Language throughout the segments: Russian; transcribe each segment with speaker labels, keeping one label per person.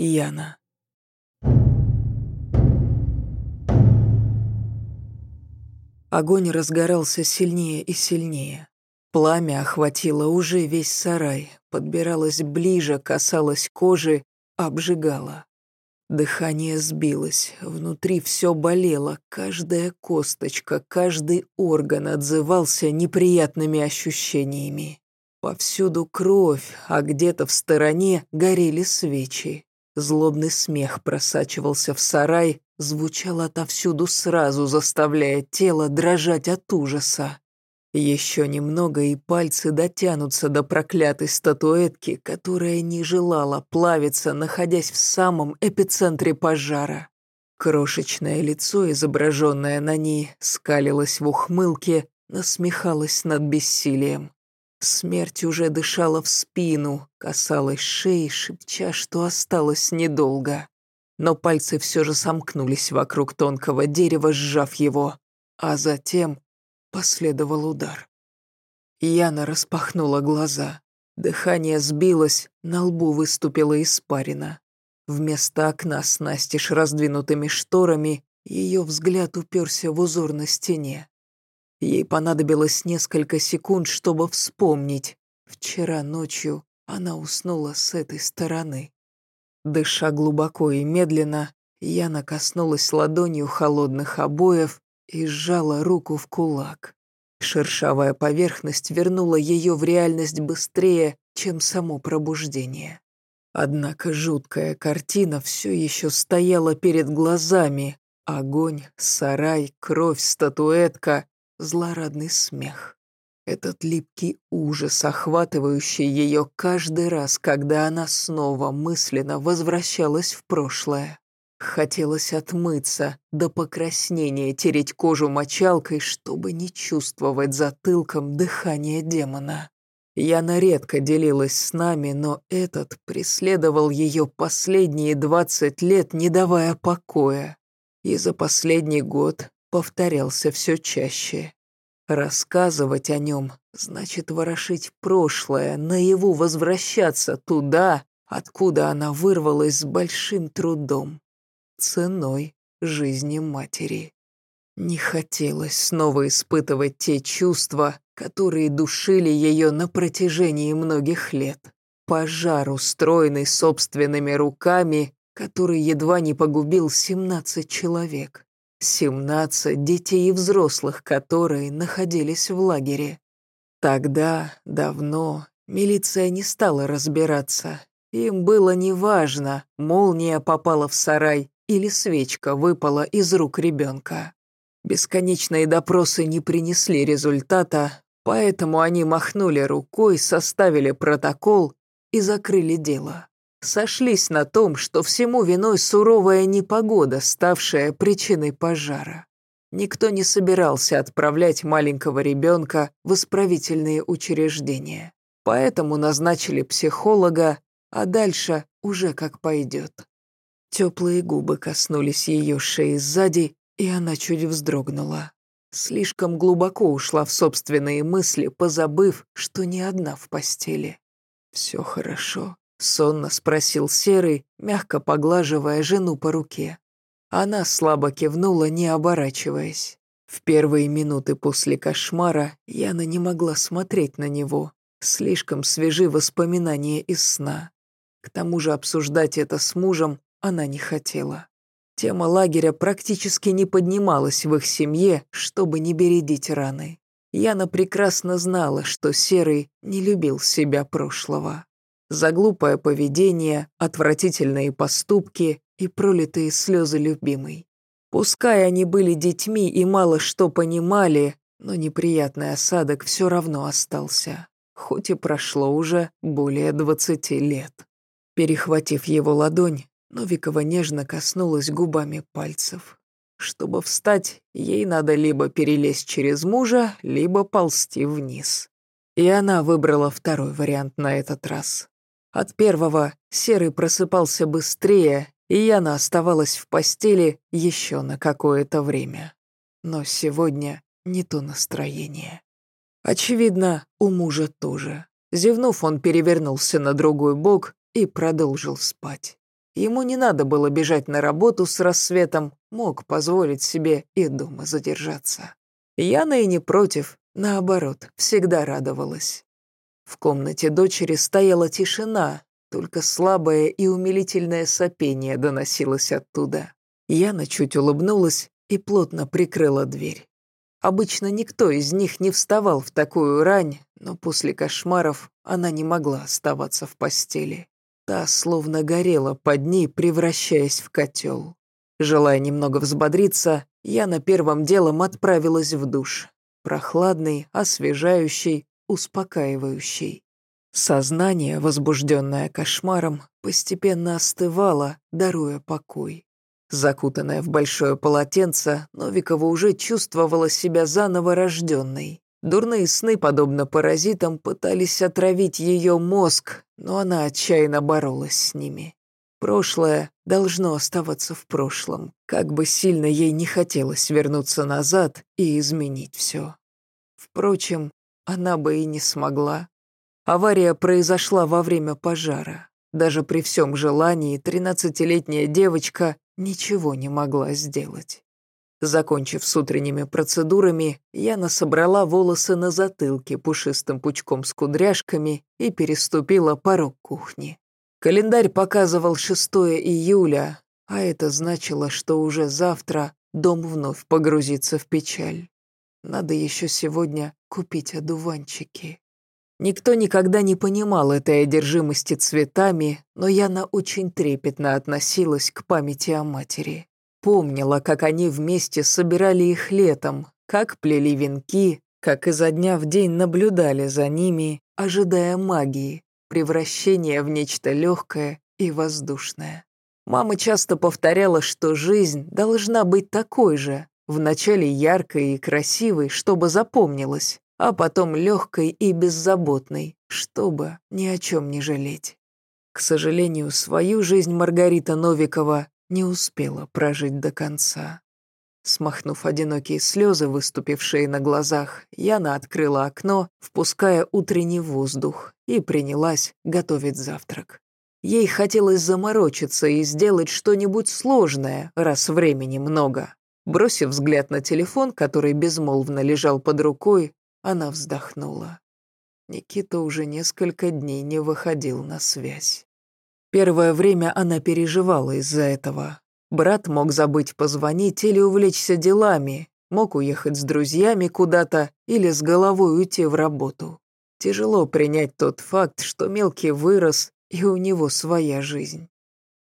Speaker 1: Яна. Огонь разгорался сильнее и сильнее. Пламя охватило уже весь сарай, подбиралось ближе, касалось кожи, обжигало. Дыхание сбилось, внутри все болело, каждая косточка, каждый орган отзывался неприятными ощущениями. Повсюду кровь, а где-то в стороне горели свечи. Злобный смех просачивался в сарай, звучал отовсюду сразу, заставляя тело дрожать от ужаса. Еще немного, и пальцы дотянутся до проклятой статуэтки, которая не желала плавиться, находясь в самом эпицентре пожара. Крошечное лицо, изображенное на ней, скалилось в ухмылке, насмехалось над бессилием. Смерть уже дышала в спину, касалась шеи, шепча, что осталось недолго. Но пальцы все же сомкнулись вокруг тонкого дерева, сжав его, а затем Последовал удар. Яна распахнула глаза. Дыхание сбилось, на лбу выступила испарина. Вместо окна с настежь раздвинутыми шторами ее взгляд уперся в узор на стене. Ей понадобилось несколько секунд, чтобы вспомнить. Вчера ночью она уснула с этой стороны. Дыша глубоко и медленно, Яна коснулась ладонью холодных обоев и сжала руку в кулак. Шершавая поверхность вернула ее в реальность быстрее, чем само пробуждение. Однако жуткая картина все еще стояла перед глазами. Огонь, сарай, кровь, статуэтка, злорадный смех. Этот липкий ужас, охватывающий ее каждый раз, когда она снова мысленно возвращалась в прошлое. Хотелось отмыться, до покраснения тереть кожу мочалкой, чтобы не чувствовать затылком дыхание демона. Яна редко делилась с нами, но этот преследовал ее последние двадцать лет, не давая покоя. И за последний год повторялся все чаще. Рассказывать о нем значит ворошить прошлое, наяву возвращаться туда, откуда она вырвалась с большим трудом ценой жизни матери. Не хотелось снова испытывать те чувства, которые душили ее на протяжении многих лет. Пожар, устроенный собственными руками, который едва не погубил 17 человек. 17 детей и взрослых, которые находились в лагере. Тогда, давно, милиция не стала разбираться. Им было неважно, молния попала в сарай или свечка выпала из рук ребенка. Бесконечные допросы не принесли результата, поэтому они махнули рукой, составили протокол и закрыли дело. Сошлись на том, что всему виной суровая непогода, ставшая причиной пожара. Никто не собирался отправлять маленького ребенка в исправительные учреждения. Поэтому назначили психолога, а дальше уже как пойдет. Теплые губы коснулись ее шеи сзади, и она чуть вздрогнула. Слишком глубоко ушла в собственные мысли, позабыв, что не одна в постели. «Все хорошо», — сонно спросил Серый, мягко поглаживая жену по руке. Она слабо кивнула, не оборачиваясь. В первые минуты после кошмара Яна не могла смотреть на него. Слишком свежи воспоминания из сна. К тому же обсуждать это с мужем она не хотела. Тема лагеря практически не поднималась в их семье, чтобы не бередить раны. Яна прекрасно знала, что Серый не любил себя прошлого. За глупое поведение, отвратительные поступки и пролитые слезы любимой. Пускай они были детьми и мало что понимали, но неприятный осадок все равно остался, хоть и прошло уже более двадцати лет. Перехватив его ладонь, Новикова нежно коснулась губами пальцев. Чтобы встать, ей надо либо перелезть через мужа, либо ползти вниз. И она выбрала второй вариант на этот раз. От первого Серый просыпался быстрее, и Яна оставалась в постели еще на какое-то время. Но сегодня не то настроение. Очевидно, у мужа тоже. Зевнув, он перевернулся на другой бок и продолжил спать. Ему не надо было бежать на работу с рассветом, мог позволить себе и дома задержаться. Яна и не против, наоборот, всегда радовалась. В комнате дочери стояла тишина, только слабое и умилительное сопение доносилось оттуда. Яна чуть улыбнулась и плотно прикрыла дверь. Обычно никто из них не вставал в такую рань, но после кошмаров она не могла оставаться в постели. Та словно горела под ней, превращаясь в котел. Желая немного взбодриться, я на первым делом отправилась в душ. Прохладный, освежающий, успокаивающий. Сознание, возбужденное кошмаром, постепенно остывало, даруя покой. Закутанная в большое полотенце, Новикова уже чувствовала себя заново рожденной. Дурные сны, подобно паразитам, пытались отравить ее мозг, но она отчаянно боролась с ними. Прошлое должно оставаться в прошлом, как бы сильно ей не хотелось вернуться назад и изменить все. Впрочем, она бы и не смогла. Авария произошла во время пожара. Даже при всем желании тринадцатилетняя девочка ничего не могла сделать. Закончив с утренними процедурами, Яна собрала волосы на затылке пушистым пучком с кудряшками и переступила порог кухни. Календарь показывал 6 июля, а это значило, что уже завтра дом вновь погрузится в печаль. Надо еще сегодня купить одуванчики. Никто никогда не понимал этой одержимости цветами, но Яна очень трепетно относилась к памяти о матери. Помнила, как они вместе собирали их летом, как плели венки, как изо дня в день наблюдали за ними, ожидая магии, превращения в нечто легкое и воздушное. Мама часто повторяла, что жизнь должна быть такой же, Вначале яркой и красивой, чтобы запомнилась, а потом легкой и беззаботной, чтобы ни о чем не жалеть. К сожалению, свою жизнь Маргарита Новикова не успела прожить до конца. Смахнув одинокие слезы, выступившие на глазах, Яна открыла окно, впуская утренний воздух, и принялась готовить завтрак. Ей хотелось заморочиться и сделать что-нибудь сложное, раз времени много. Бросив взгляд на телефон, который безмолвно лежал под рукой, она вздохнула. Никита уже несколько дней не выходил на связь. Первое время она переживала из-за этого. Брат мог забыть позвонить или увлечься делами, мог уехать с друзьями куда-то или с головой уйти в работу. Тяжело принять тот факт, что мелкий вырос, и у него своя жизнь.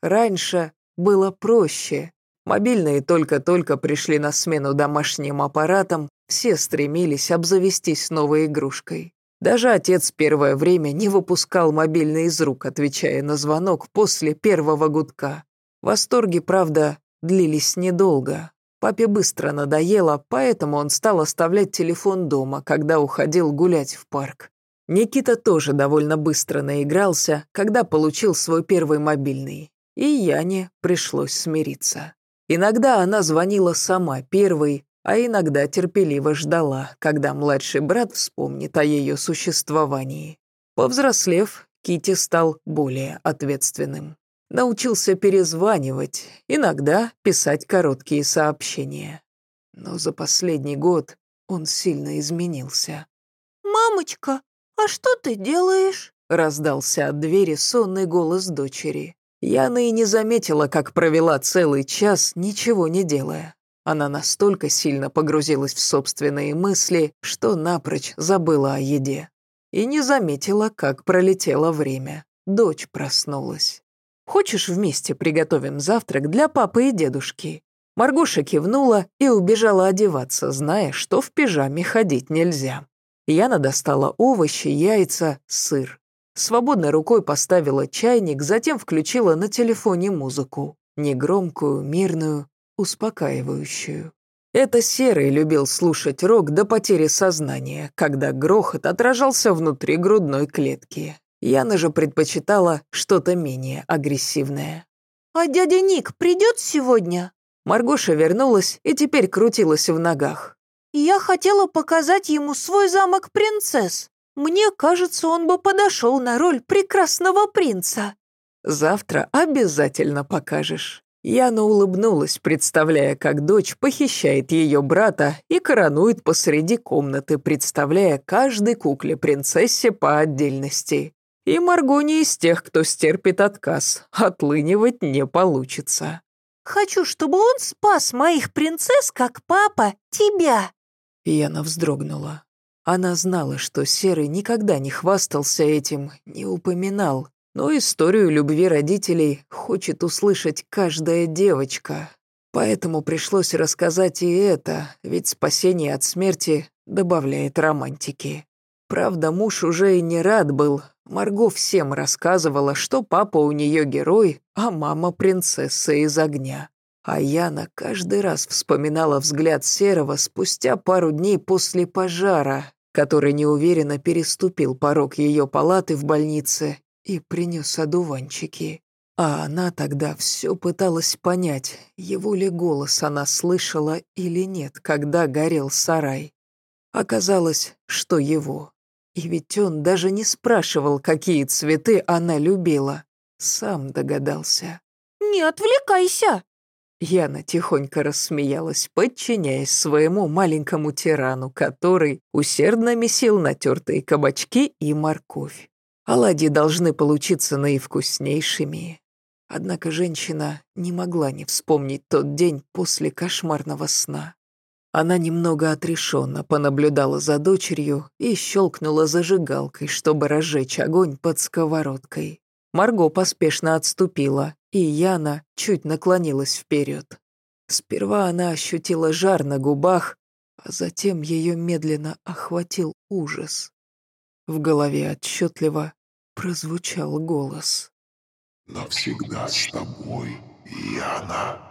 Speaker 1: Раньше было проще, Мобильные только-только пришли на смену домашним аппаратам, все стремились обзавестись новой игрушкой. Даже отец первое время не выпускал мобильный из рук, отвечая на звонок после первого гудка. Восторги, правда, длились недолго. Папе быстро надоело, поэтому он стал оставлять телефон дома, когда уходил гулять в парк. Никита тоже довольно быстро наигрался, когда получил свой первый мобильный. И Яне пришлось смириться. Иногда она звонила сама первой, а иногда терпеливо ждала, когда младший брат вспомнит о ее существовании. Повзрослев, Кити стал более ответственным. Научился перезванивать, иногда писать короткие сообщения. Но за последний год он сильно изменился.
Speaker 2: «Мамочка, а что ты делаешь?»
Speaker 1: раздался от двери сонный голос дочери. Яна и не заметила, как провела целый час, ничего не делая. Она настолько сильно погрузилась в собственные мысли, что напрочь забыла о еде. И не заметила, как пролетело время. Дочь проснулась. «Хочешь, вместе приготовим завтрак для папы и дедушки?» Маргоша кивнула и убежала одеваться, зная, что в пижаме ходить нельзя. Яна достала овощи, яйца, сыр. Свободной рукой поставила чайник, затем включила на телефоне музыку. Негромкую, мирную, успокаивающую. Это Серый любил слушать рок до потери сознания, когда грохот отражался внутри грудной клетки. Яна же предпочитала что-то менее агрессивное.
Speaker 2: «А дядя Ник придет сегодня?»
Speaker 1: Маргоша вернулась и теперь крутилась в ногах.
Speaker 2: «Я хотела показать ему свой замок принцесс. Мне кажется, он бы подошел на роль прекрасного принца».
Speaker 1: Завтра обязательно покажешь». Яна улыбнулась, представляя, как дочь похищает ее брата и коронует посреди комнаты, представляя каждой кукле-принцессе по отдельности. И Марго не из тех, кто стерпит отказ, отлынивать не получится.
Speaker 2: «Хочу, чтобы он спас моих принцесс, как папа, тебя!»
Speaker 1: Яна вздрогнула. Она знала, что Серый никогда не хвастался этим, не упоминал, но историю любви родителей хочет услышать каждая девочка. Поэтому пришлось рассказать и это, ведь спасение от смерти добавляет романтики. Правда, муж уже и не рад был. Марго всем рассказывала, что папа у нее герой, а мама принцесса из огня. А Яна каждый раз вспоминала взгляд Серого спустя пару дней после пожара, который неуверенно переступил порог ее палаты в больнице и принес одуванчики. А она тогда все пыталась понять, его ли голос она слышала или нет, когда горел сарай. Оказалось, что его. И ведь он даже не спрашивал, какие цветы она любила. Сам догадался.
Speaker 2: «Не отвлекайся!»
Speaker 1: Яна тихонько рассмеялась, подчиняясь своему маленькому тирану, который усердно месил натертые кабачки и морковь. Оладьи должны получиться наивкуснейшими. Однако женщина не могла не вспомнить тот день после кошмарного сна. Она немного отрешенно понаблюдала за дочерью и щелкнула зажигалкой, чтобы разжечь огонь под сковородкой. Марго поспешно отступила, и Яна чуть наклонилась вперед. Сперва она ощутила жар на губах, а затем ее медленно охватил ужас. В голове отчетливо прозвучал голос.
Speaker 3: «Навсегда с тобой, Яна».